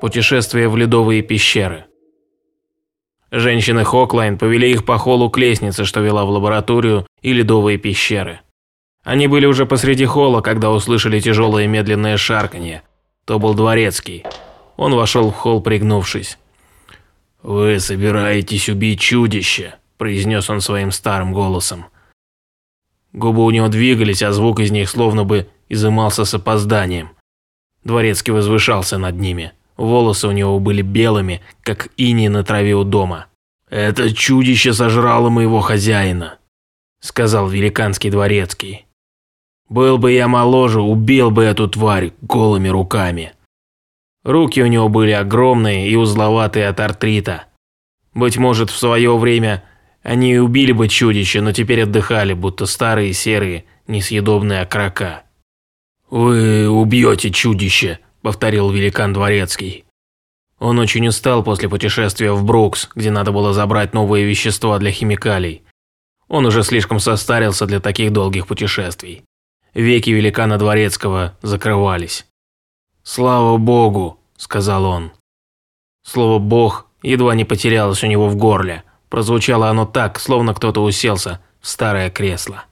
Путешествие в ледовые пещеры. Женщины Хоклайн повели их по холлу к лестнице, что вела в лабораторию и ледовые пещеры. Они были уже посреди холла, когда услышали тяжелое медленное шарканье. То был дворецкий. Он вошел в холл, пригнувшись. «Вы собираетесь убить чудище», – произнес он своим старым голосом. Губы у него двигались, а звук из них словно бы изымался с опозданием. Дворецкий возвышался над ними. Волосы у него были белыми, как иней на траве у дома. «Это чудище сожрало моего хозяина», – сказал великанский дворецкий. «Был бы я моложе, убил бы эту тварь голыми руками». Руки у него были огромные и узловатые от артрита. Быть может, в свое время они и убили бы чудище, но теперь отдыхали, будто старые серые, несъедобные окрока. «Вы убьете чудище», – повторил великан Дворецкий. Он очень устал после путешествия в Брукс, где надо было забрать новые вещества для химикалий. Он уже слишком состарился для таких долгих путешествий. Веки великана Дворецкого закрывались. «Слава Богу», – сказал он. Слово «бог» едва не потерялось у него в горле – Прозвучало оно так, словно кто-то уселся в старое кресло.